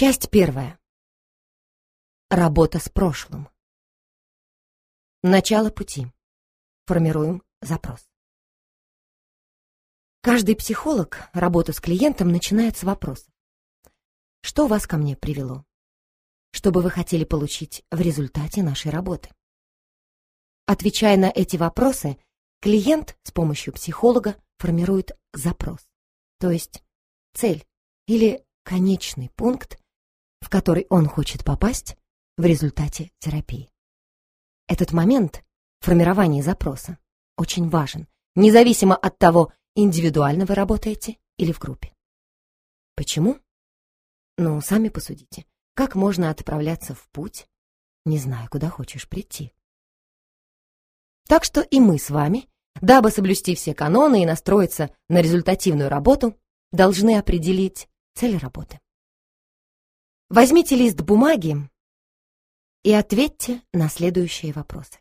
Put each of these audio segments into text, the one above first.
Часть первая. Работа с прошлым. Начало пути. Формируем запрос. Каждый психолог работу с клиентом начинает с вопроса. Что вас ко мне привело? Что бы вы хотели получить в результате нашей работы? Отвечая на эти вопросы, клиент с помощью психолога формирует запрос, то есть цель или конечный пункт, в который он хочет попасть в результате терапии. Этот момент формирования запроса очень важен, независимо от того, индивидуально вы работаете или в группе. Почему? Ну, сами посудите. Как можно отправляться в путь, не зная, куда хочешь прийти? Так что и мы с вами, дабы соблюсти все каноны и настроиться на результативную работу, должны определить цель работы. Возьмите лист бумаги и ответьте на следующие вопросы.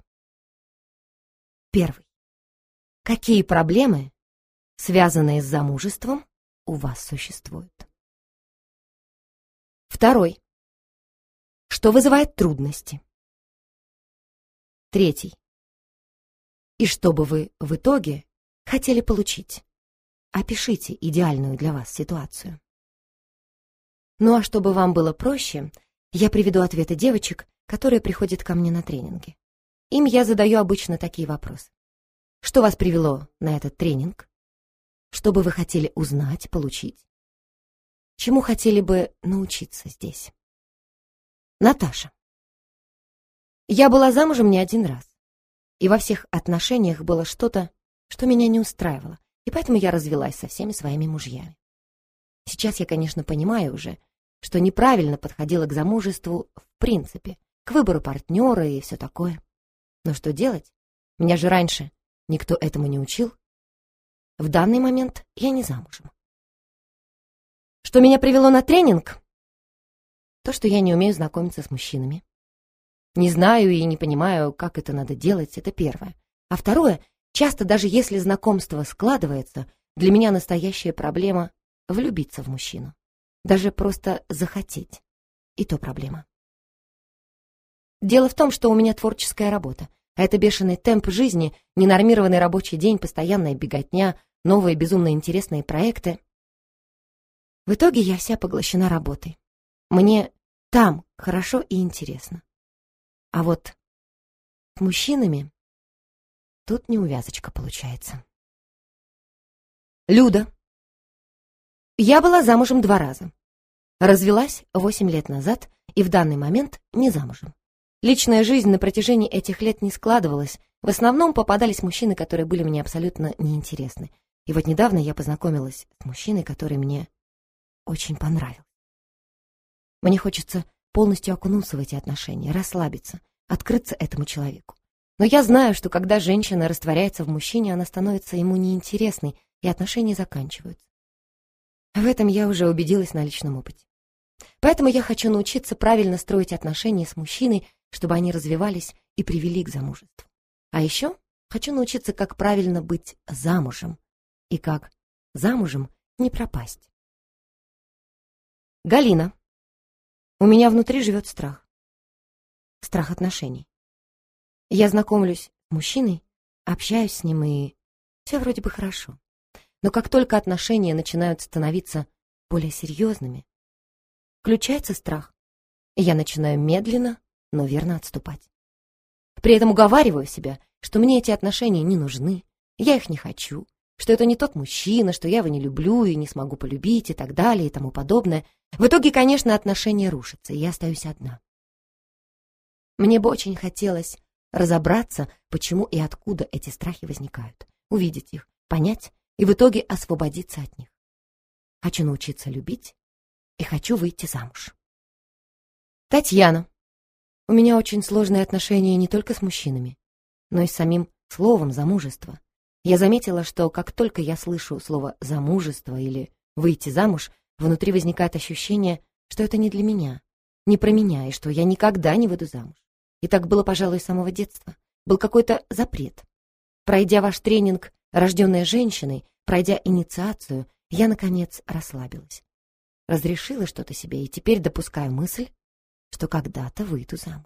Первый. Какие проблемы, связанные с замужеством, у вас существуют? Второй. Что вызывает трудности? Третий. И что бы вы в итоге хотели получить? Опишите идеальную для вас ситуацию. Ну а чтобы вам было проще, я приведу ответы девочек, которые приходят ко мне на тренинги. Им я задаю обычно такие вопросы. Что вас привело на этот тренинг? Что бы вы хотели узнать, получить? Чему хотели бы научиться здесь? Наташа. Я была замужем не один раз. И во всех отношениях было что-то, что меня не устраивало, и поэтому я развелась со всеми своими мужьями. Сейчас я, конечно, понимаю уже, что неправильно подходила к замужеству в принципе, к выбору партнера и все такое. Но что делать? Меня же раньше никто этому не учил. В данный момент я не замужем. Что меня привело на тренинг? То, что я не умею знакомиться с мужчинами. Не знаю и не понимаю, как это надо делать, это первое. А второе, часто даже если знакомство складывается, для меня настоящая проблема — влюбиться в мужчину. Даже просто захотеть. И то проблема. Дело в том, что у меня творческая работа, а это бешеный темп жизни, ненормированный рабочий день, постоянная беготня, новые безумно интересные проекты. В итоге я вся поглощена работой. Мне там хорошо и интересно. А вот с мужчинами тут неувязочка получается. Люда, я была замужем два раза. Развелась восемь лет назад и в данный момент не замужем. Личная жизнь на протяжении этих лет не складывалась. В основном попадались мужчины, которые были мне абсолютно неинтересны. И вот недавно я познакомилась с мужчиной, который мне очень понравился. Мне хочется полностью окунуться в эти отношения, расслабиться, открыться этому человеку. Но я знаю, что когда женщина растворяется в мужчине, она становится ему неинтересной, и отношения заканчиваются. В этом я уже убедилась на личном опыте. Поэтому я хочу научиться правильно строить отношения с мужчиной, чтобы они развивались и привели к замужеству. А еще хочу научиться, как правильно быть замужем и как замужем не пропасть. Галина. У меня внутри живет страх. Страх отношений. Я знакомлюсь с мужчиной, общаюсь с ним, и все вроде бы хорошо. Но как только отношения начинают становиться более серьезными, включается страх, и я начинаю медленно, но верно отступать. При этом уговариваю себя, что мне эти отношения не нужны, я их не хочу, что это не тот мужчина, что я его не люблю и не смогу полюбить и так далее и тому подобное. В итоге, конечно, отношения рушатся, и я остаюсь одна. Мне бы очень хотелось разобраться, почему и откуда эти страхи возникают, увидеть их, понять и в итоге освободиться от них. Хочу научиться любить и хочу выйти замуж. Татьяна. У меня очень сложные отношения не только с мужчинами, но и с самим словом «замужество». Я заметила, что как только я слышу слово «замужество» или «выйти замуж», внутри возникает ощущение, что это не для меня, не про меня, и что я никогда не выйду замуж. И так было, пожалуй, с самого детства. Был какой-то запрет. Пройдя ваш тренинг Рожденная женщиной, пройдя инициацию, я, наконец, расслабилась. разрешила что-то себе и теперь допускаю мысль, что когда-то выйду замуж.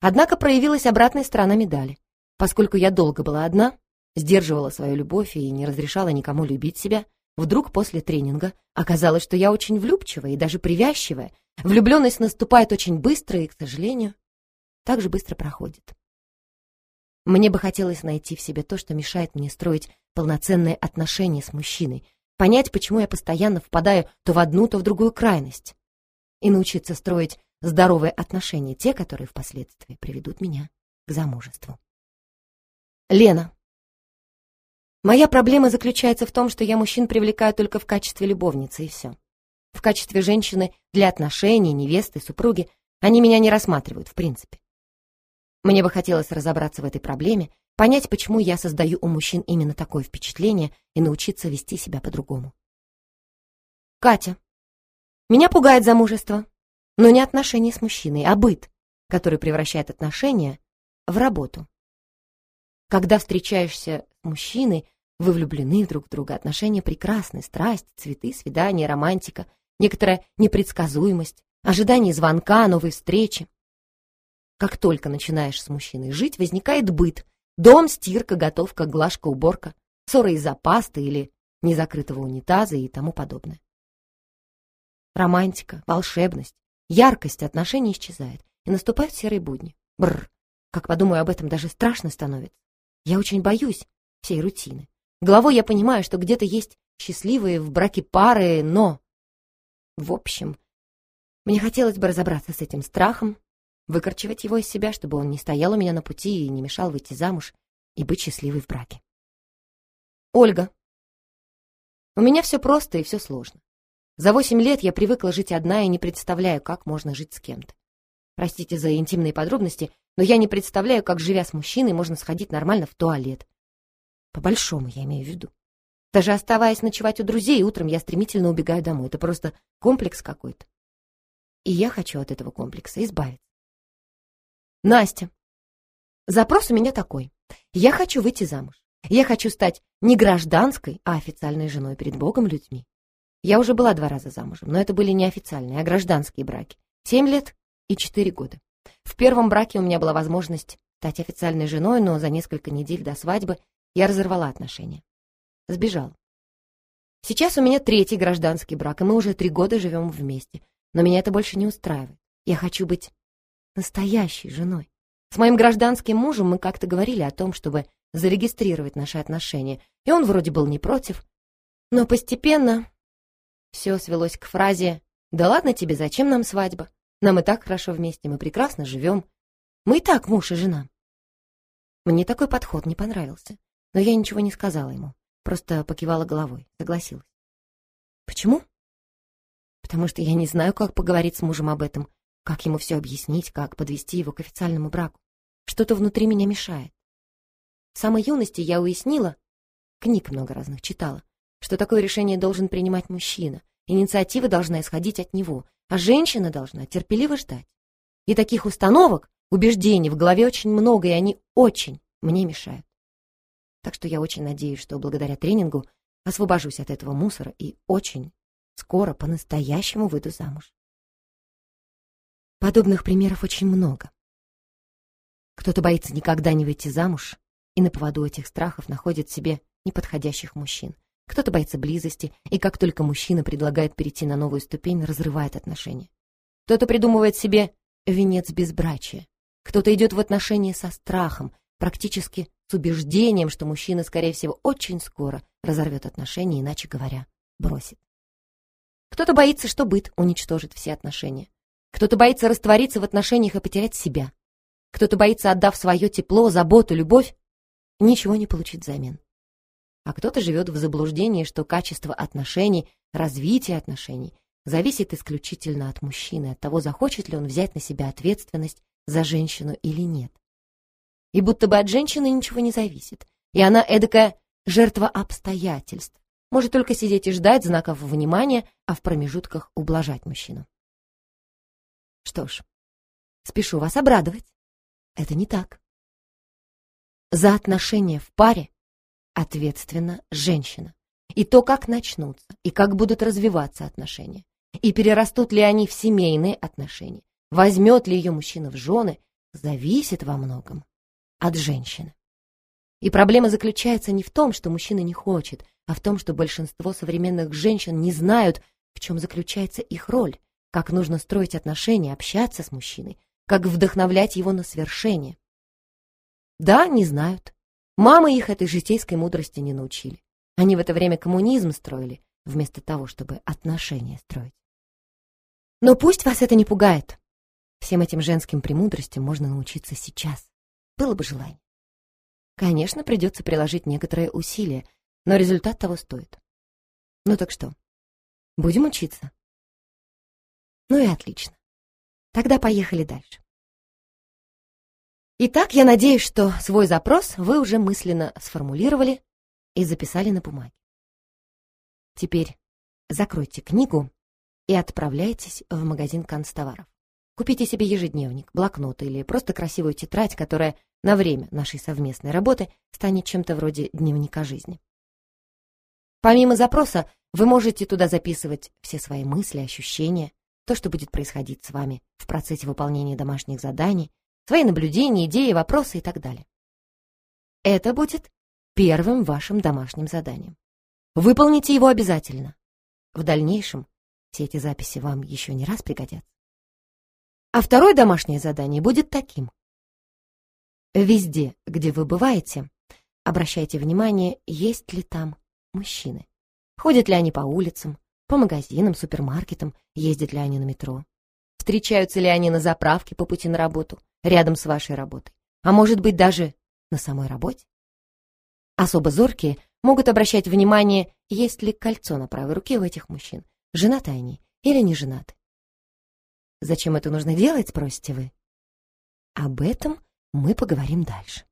Однако проявилась обратная сторона медали. Поскольку я долго была одна, сдерживала свою любовь и не разрешала никому любить себя, вдруг после тренинга оказалось, что я очень влюбчивая и даже привязчивая. Влюбленность наступает очень быстро и, к сожалению, так же быстро проходит. Мне бы хотелось найти в себе то, что мешает мне строить полноценные отношения с мужчиной, понять, почему я постоянно впадаю то в одну, то в другую крайность, и научиться строить здоровые отношения, те, которые впоследствии приведут меня к замужеству. Лена. Моя проблема заключается в том, что я мужчин привлекаю только в качестве любовницы, и все. В качестве женщины для отношений, невесты, супруги они меня не рассматривают в принципе. Мне бы хотелось разобраться в этой проблеме, понять, почему я создаю у мужчин именно такое впечатление и научиться вести себя по-другому. Катя. Меня пугает замужество, но не отношения с мужчиной, а быт, который превращает отношения в работу. Когда встречаешься с мужчиной, вы влюблены друг в друга, отношения прекрасны, страсть, цветы, свидания, романтика, некоторая непредсказуемость, ожидание звонка, новой встречи. Как только начинаешь с мужчиной жить, возникает быт. Дом, стирка, готовка, глажка, уборка, ссоры из-за пасты или незакрытого унитаза и тому подобное. Романтика, волшебность, яркость отношений исчезает, и наступают серые будни. Бррр, как подумаю об этом, даже страшно становится. Я очень боюсь всей рутины. Головой я понимаю, что где-то есть счастливые в браке пары, но... В общем, мне хотелось бы разобраться с этим страхом выкорчевать его из себя, чтобы он не стоял у меня на пути и не мешал выйти замуж и быть счастливой в браке. Ольга. У меня все просто и все сложно. За восемь лет я привыкла жить одна и не представляю, как можно жить с кем-то. Простите за интимные подробности, но я не представляю, как, живя с мужчиной, можно сходить нормально в туалет. По-большому я имею в виду. Даже оставаясь ночевать у друзей, утром я стремительно убегаю домой. Это просто комплекс какой-то. И я хочу от этого комплекса избавиться. Настя. Запрос у меня такой. Я хочу выйти замуж. Я хочу стать не гражданской, а официальной женой перед Богом людьми. Я уже была два раза замужем, но это были не официальные, а гражданские браки. Семь лет и четыре года. В первом браке у меня была возможность стать официальной женой, но за несколько недель до свадьбы я разорвала отношения. Сбежал. Сейчас у меня третий гражданский брак, и мы уже три года живем вместе. Но меня это больше не устраивает. Я хочу быть настоящей женой. С моим гражданским мужем мы как-то говорили о том, чтобы зарегистрировать наши отношения, и он вроде был не против. Но постепенно все свелось к фразе «Да ладно тебе, зачем нам свадьба? Нам и так хорошо вместе, мы прекрасно живем. Мы и так муж и жена». Мне такой подход не понравился, но я ничего не сказала ему, просто покивала головой, согласилась. Почему? Потому что я не знаю, как поговорить с мужем об этом, как ему все объяснить, как подвести его к официальному браку? Что-то внутри меня мешает. В самой юности я уяснила, книг много разных читала, что такое решение должен принимать мужчина, инициатива должна исходить от него, а женщина должна терпеливо ждать. И таких установок, убеждений в голове очень много, и они очень мне мешают. Так что я очень надеюсь, что благодаря тренингу освобожусь от этого мусора и очень скоро по-настоящему выйду замуж. Подобных примеров очень много. Кто-то боится никогда не выйти замуж и на поводу этих страхов находит себе неподходящих мужчин. Кто-то боится близости, и как только мужчина предлагает перейти на новую ступень, разрывает отношения. Кто-то придумывает себе венец безбрачия. Кто-то идет в отношения со страхом, практически с убеждением, что мужчина, скорее всего, очень скоро разорвет отношения, иначе говоря, бросит. Кто-то боится, что быт уничтожит все отношения. Кто-то боится раствориться в отношениях и потерять себя. Кто-то боится, отдав свое тепло, заботу, любовь, ничего не получить взамен. А кто-то живет в заблуждении, что качество отношений, развитие отношений зависит исключительно от мужчины, от того, захочет ли он взять на себя ответственность за женщину или нет. И будто бы от женщины ничего не зависит. И она эдакая жертва обстоятельств. Может только сидеть и ждать знаков внимания, а в промежутках ублажать мужчину. Что ж, спешу вас обрадовать. Это не так. За отношения в паре ответственна женщина. И то, как начнутся, и как будут развиваться отношения. И перерастут ли они в семейные отношения, возьмет ли ее мужчина в жены, зависит во многом от женщины. И проблема заключается не в том, что мужчина не хочет, а в том, что большинство современных женщин не знают, в чем заключается их роль, как нужно строить отношения, общаться с мужчиной, как вдохновлять его на свершение. Да, не знают. Мамы их этой житейской мудрости не научили. Они в это время коммунизм строили, вместо того, чтобы отношения строить. Но пусть вас это не пугает. Всем этим женским премудростям можно научиться сейчас. Было бы желание. Конечно, придется приложить некоторые усилия, но результат того стоит. Ну так что, будем учиться? Ну и отлично. Тогда поехали дальше. Итак, я надеюсь, что свой запрос вы уже мысленно сформулировали и записали на бумаге. Теперь закройте книгу и отправляйтесь в магазин канцтоваров. Купите себе ежедневник, блокнот или просто красивую тетрадь, которая на время нашей совместной работы станет чем-то вроде дневника жизни. Помимо запроса, вы можете туда записывать все свои мысли, ощущения, то, что будет происходить с вами в процессе выполнения домашних заданий, свои наблюдения, идеи, вопросы и так далее. Это будет первым вашим домашним заданием. Выполните его обязательно. В дальнейшем все эти записи вам еще не раз пригодятся. А второе домашнее задание будет таким. Везде, где вы бываете, обращайте внимание, есть ли там мужчины. Ходят ли они по улицам, по магазинам, супермаркетам, ездят ли они на метро. Встречаются ли они на заправке по пути на работу, рядом с вашей работой, а может быть даже на самой работе. Особо зоркие могут обращать внимание, есть ли кольцо на правой руке у этих мужчин, женаты они или не женаты. Зачем это нужно делать, спросите вы? Об этом мы поговорим дальше.